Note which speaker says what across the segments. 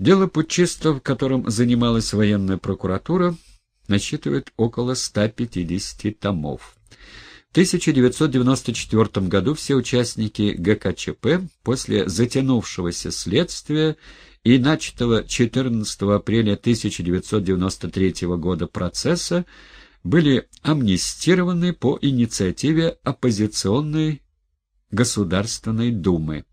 Speaker 1: Дело путчистов, которым занималась военная прокуратура, насчитывает около 150 томов. В 1994 году все участники ГКЧП после затянувшегося следствия и начатого 14 апреля 1993 года процесса были амнистированы по инициативе оппозиционной Государственной Думы.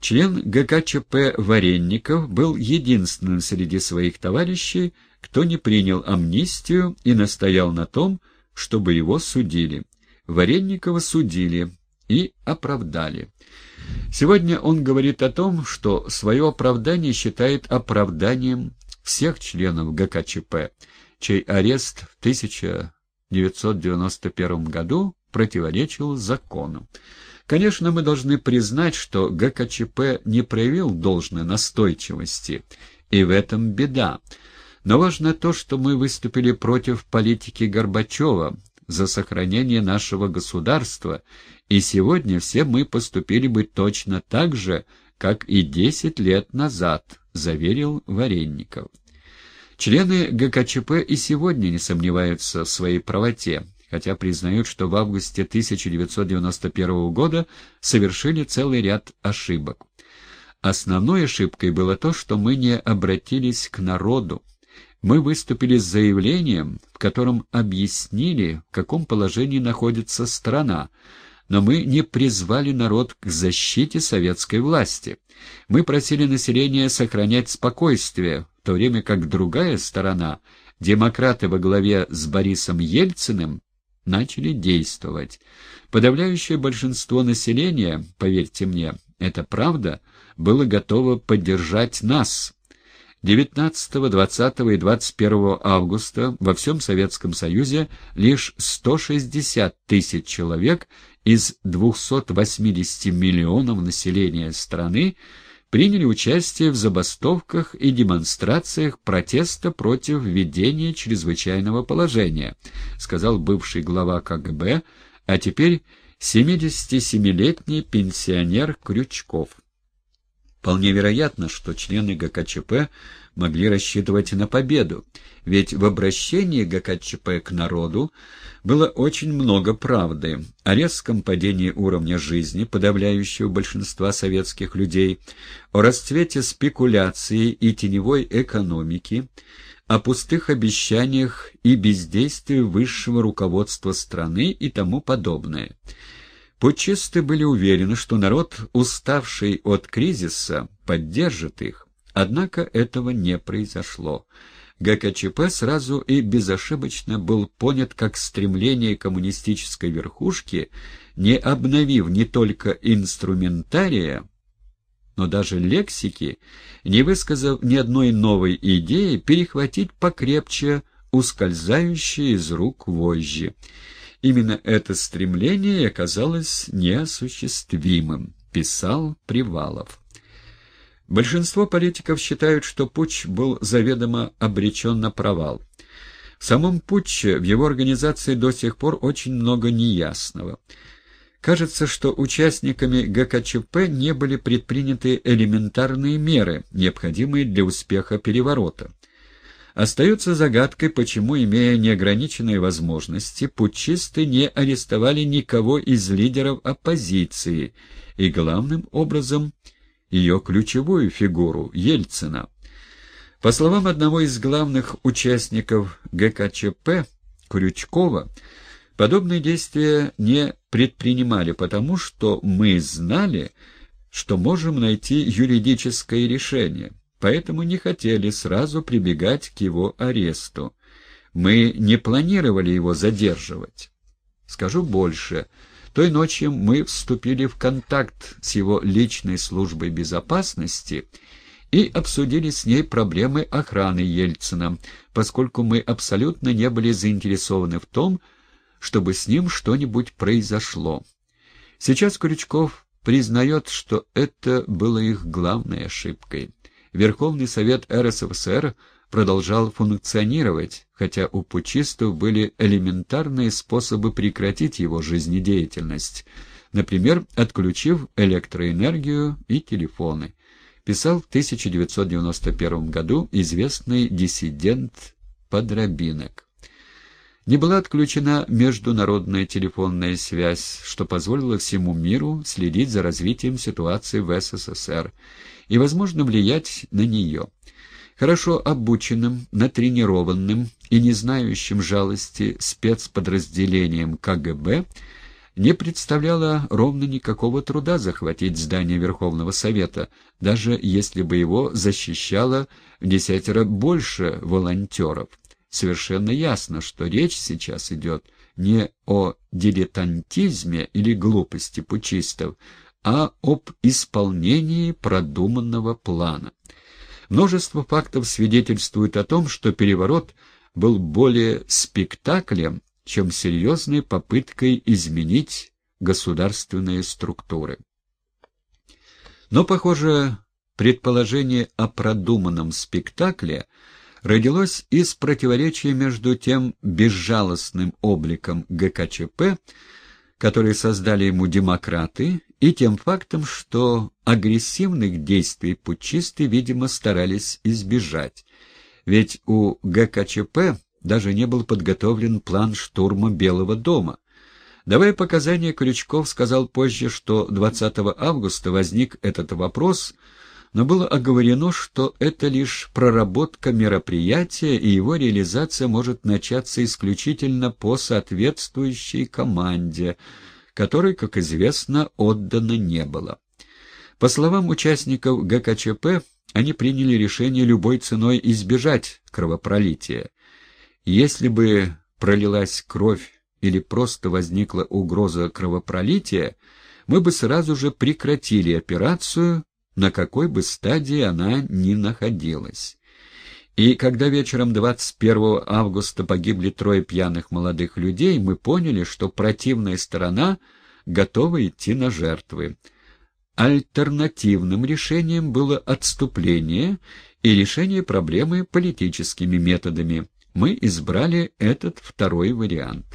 Speaker 1: Член ГКЧП Варенников был единственным среди своих товарищей, кто не принял амнистию и настоял на том, чтобы его судили. Варенникова судили и оправдали. Сегодня он говорит о том, что свое оправдание считает оправданием всех членов ГКЧП, чей арест в 1991 году противоречил закону. Конечно, мы должны признать, что ГКЧП не проявил должной настойчивости, и в этом беда. Но важно то, что мы выступили против политики Горбачева за сохранение нашего государства, и сегодня все мы поступили бы точно так же, как и десять лет назад, заверил Варенников. Члены ГКЧП и сегодня не сомневаются в своей правоте хотя признают, что в августе 1991 года совершили целый ряд ошибок. Основной ошибкой было то, что мы не обратились к народу. Мы выступили с заявлением, в котором объяснили, в каком положении находится страна, но мы не призвали народ к защите советской власти. Мы просили население сохранять спокойствие, в то время как другая сторона, демократы во главе с Борисом Ельциным, начали действовать. Подавляющее большинство населения, поверьте мне, это правда, было готово поддержать нас. 19, 20 и 21 августа во всем Советском Союзе лишь 160 тысяч человек из 280 миллионов населения страны приняли участие в забастовках и демонстрациях протеста против введения чрезвычайного положения, сказал бывший глава КГБ, а теперь 77-летний пенсионер Крючков. Вполне вероятно, что члены ГКЧП могли рассчитывать на победу, ведь в обращении ГКЧП к народу было очень много правды о резком падении уровня жизни подавляющего большинства советских людей, о расцвете спекуляции и теневой экономики, о пустых обещаниях и бездействии высшего руководства страны и тому подобное. Путчисты были уверены, что народ, уставший от кризиса, поддержит их. Однако этого не произошло. ГКЧП сразу и безошибочно был понят как стремление коммунистической верхушки, не обновив не только инструментария, но даже лексики, не высказав ни одной новой идеи, перехватить покрепче ускользающие из рук вожжи. Именно это стремление оказалось неосуществимым, писал Привалов. Большинство политиков считают, что путч был заведомо обречен на провал. В самом путче, в его организации до сих пор очень много неясного. Кажется, что участниками ГКЧП не были предприняты элементарные меры, необходимые для успеха переворота. Остается загадкой, почему, имея неограниченные возможности, путчисты не арестовали никого из лидеров оппозиции и, главным образом, ее ключевую фигуру – Ельцина. По словам одного из главных участников ГКЧП, Крючкова, подобные действия не предпринимали, потому что мы знали, что можем найти юридическое решение поэтому не хотели сразу прибегать к его аресту. Мы не планировали его задерживать. Скажу больше. Той ночью мы вступили в контакт с его личной службой безопасности и обсудили с ней проблемы охраны Ельцина, поскольку мы абсолютно не были заинтересованы в том, чтобы с ним что-нибудь произошло. Сейчас Крючков признает, что это было их главной ошибкой. Верховный Совет РСФСР продолжал функционировать, хотя у пучистов были элементарные способы прекратить его жизнедеятельность, например, отключив электроэнергию и телефоны. писал в 1991 году известный диссидент Подробинок. Не была отключена международная телефонная связь, что позволило всему миру следить за развитием ситуации в СССР и, возможно, влиять на нее. Хорошо обученным, натренированным и не знающим жалости спецподразделением КГБ не представляло ровно никакого труда захватить здание Верховного Совета, даже если бы его защищало в десятеро больше волонтеров совершенно ясно, что речь сейчас идет не о дилетантизме или глупости пучистов, а об исполнении продуманного плана. Множество фактов свидетельствует о том, что переворот был более спектаклем, чем серьезной попыткой изменить государственные структуры. Но, похоже, предположение о продуманном спектакле – родилось из противоречия между тем безжалостным обликом ГКЧП, который создали ему демократы, и тем фактом, что агрессивных действий путчисты, видимо, старались избежать. Ведь у ГКЧП даже не был подготовлен план штурма Белого дома. Давая показания, Крючков сказал позже, что 20 августа возник этот вопрос – но было оговорено, что это лишь проработка мероприятия, и его реализация может начаться исключительно по соответствующей команде, которой, как известно, отдано не было. По словам участников ГКЧП, они приняли решение любой ценой избежать кровопролития. Если бы пролилась кровь или просто возникла угроза кровопролития, мы бы сразу же прекратили операцию на какой бы стадии она ни находилась. И когда вечером 21 августа погибли трое пьяных молодых людей, мы поняли, что противная сторона готова идти на жертвы. Альтернативным решением было отступление и решение проблемы политическими методами. Мы избрали этот второй вариант.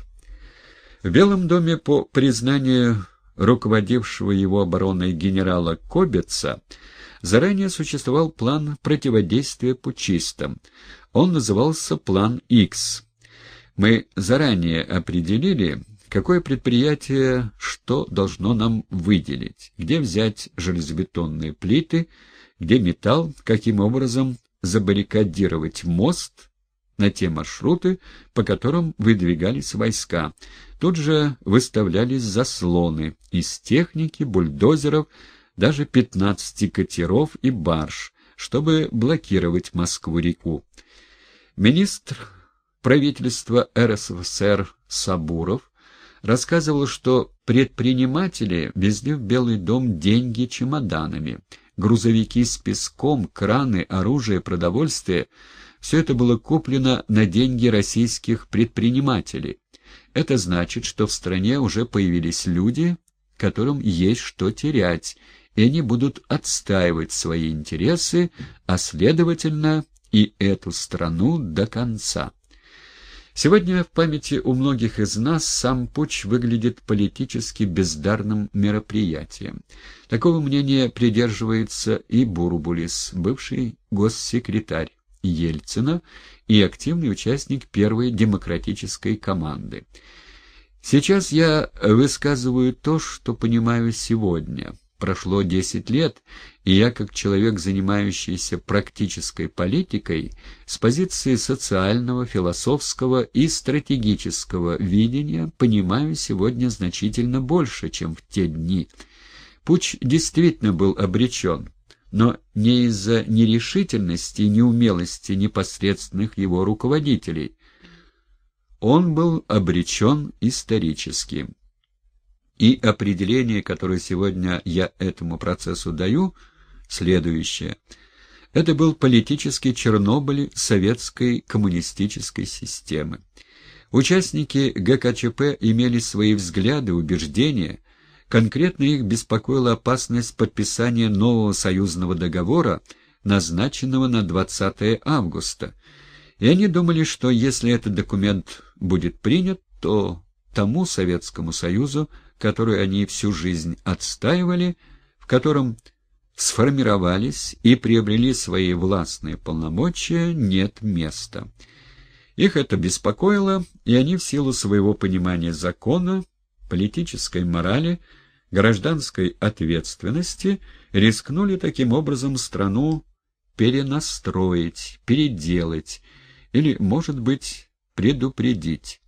Speaker 1: В Белом доме по признанию руководившего его обороной генерала Кобеца, заранее существовал план противодействия путчистам. Он назывался «План X». Мы заранее определили, какое предприятие что должно нам выделить, где взять железобетонные плиты, где металл, каким образом забаррикадировать мост на те маршруты, по которым выдвигались войска. Тут же выставлялись заслоны из техники, бульдозеров, даже 15 катеров и барж, чтобы блокировать Москву-реку. Министр правительства РСФСР Сабуров рассказывал, что предприниматели везли в Белый дом деньги чемоданами, грузовики с песком, краны, оружие, продовольствие — все это было куплено на деньги российских предпринимателей. Это значит, что в стране уже появились люди, которым есть что терять, и они будут отстаивать свои интересы, а следовательно и эту страну до конца. Сегодня в памяти у многих из нас сам путч выглядит политически бездарным мероприятием. Такого мнения придерживается и Бурбулис, бывший госсекретарь. Ельцина и активный участник первой демократической команды. Сейчас я высказываю то, что понимаю сегодня. Прошло 10 лет, и я, как человек, занимающийся практической политикой, с позиции социального, философского и стратегического видения, понимаю сегодня значительно больше, чем в те дни. Путь действительно был обречен но не из-за нерешительности и неумелости непосредственных его руководителей. Он был обречен исторически. И определение, которое сегодня я этому процессу даю, следующее. Это был политический Чернобыль советской коммунистической системы. Участники ГКЧП имели свои взгляды, убеждения, Конкретно их беспокоила опасность подписания нового союзного договора, назначенного на 20 августа. И они думали, что если этот документ будет принят, то тому Советскому Союзу, который они всю жизнь отстаивали, в котором сформировались и приобрели свои властные полномочия, нет места. Их это беспокоило, и они в силу своего понимания закона, политической морали, гражданской ответственности рискнули таким образом страну перенастроить, переделать или, может быть, предупредить.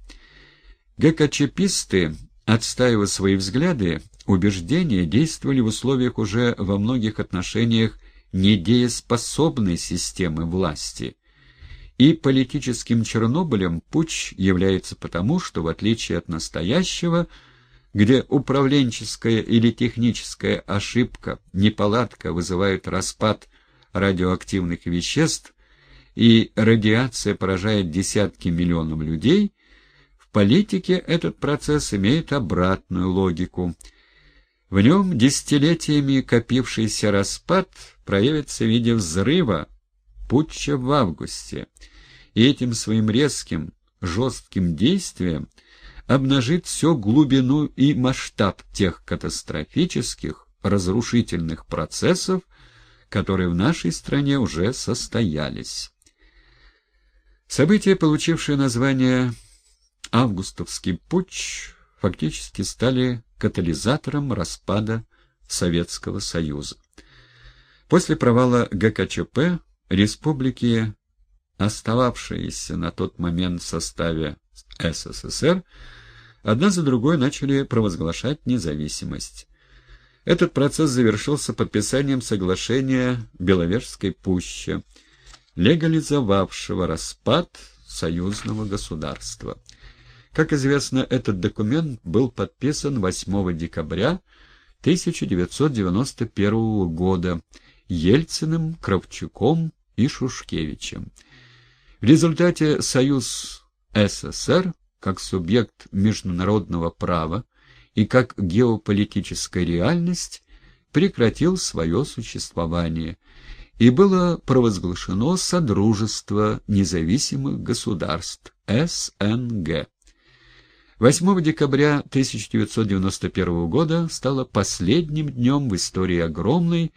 Speaker 1: ГКЧПисты, отстаивая свои взгляды, убеждения, действовали в условиях уже во многих отношениях недееспособной системы власти. И политическим Чернобылем путч является потому, что, в отличие от настоящего, где управленческая или техническая ошибка, неполадка вызывают распад радиоактивных веществ и радиация поражает десятки миллионов людей, политике этот процесс имеет обратную логику. В нем десятилетиями копившийся распад проявится в виде взрыва, путча в августе, и этим своим резким, жестким действием обнажит всю глубину и масштаб тех катастрофических, разрушительных процессов, которые в нашей стране уже состоялись. События, получившие название «Августовский путч», фактически стали катализатором распада Советского Союза. После провала ГКЧП республики, остававшиеся на тот момент в составе СССР, одна за другой начали провозглашать независимость. Этот процесс завершился подписанием соглашения Беловежской пущи, легализовавшего распад союзного государства. Как известно, этот документ был подписан 8 декабря 1991 года Ельциным, Кравчуком и Шушкевичем. В результате Союз СССР, как субъект международного права и как геополитическая реальность, прекратил свое существование, и было провозглашено Содружество независимых государств СНГ. 8 декабря 1991 года стало последним днем в истории огромной,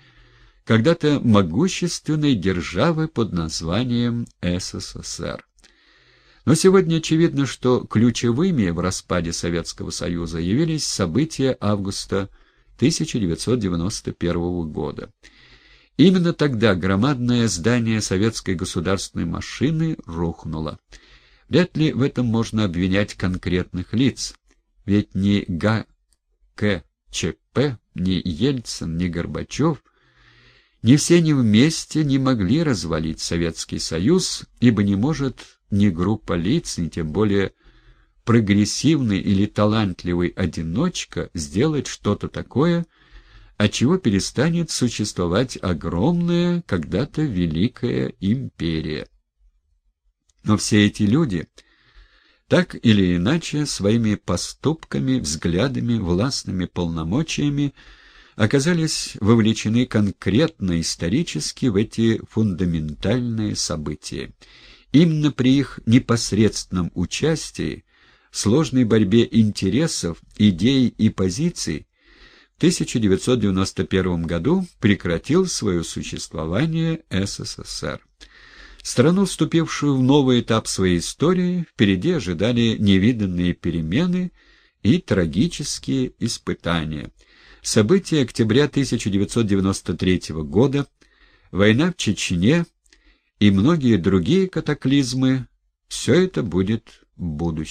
Speaker 1: когда-то могущественной державы под названием СССР. Но сегодня очевидно, что ключевыми в распаде Советского Союза явились события августа 1991 года. Именно тогда громадное здание советской государственной машины рухнуло. Вряд ли в этом можно обвинять конкретных лиц, ведь ни ГКЧП, ни Ельцин, ни Горбачев, ни все они вместе не могли развалить Советский Союз, ибо не может ни группа лиц, ни тем более прогрессивный или талантливый одиночка сделать что-то такое, от чего перестанет существовать огромная, когда-то великая империя. Но все эти люди, так или иначе, своими поступками, взглядами, властными полномочиями оказались вовлечены конкретно исторически в эти фундаментальные события. Именно при их непосредственном участии в сложной борьбе интересов, идей и позиций в 1991 году прекратил свое существование СССР. Страну, вступившую в новый этап своей истории, впереди ожидали невиданные перемены и трагические испытания. События октября 1993 года, война в Чечне и многие другие катаклизмы – все это будет в будущем.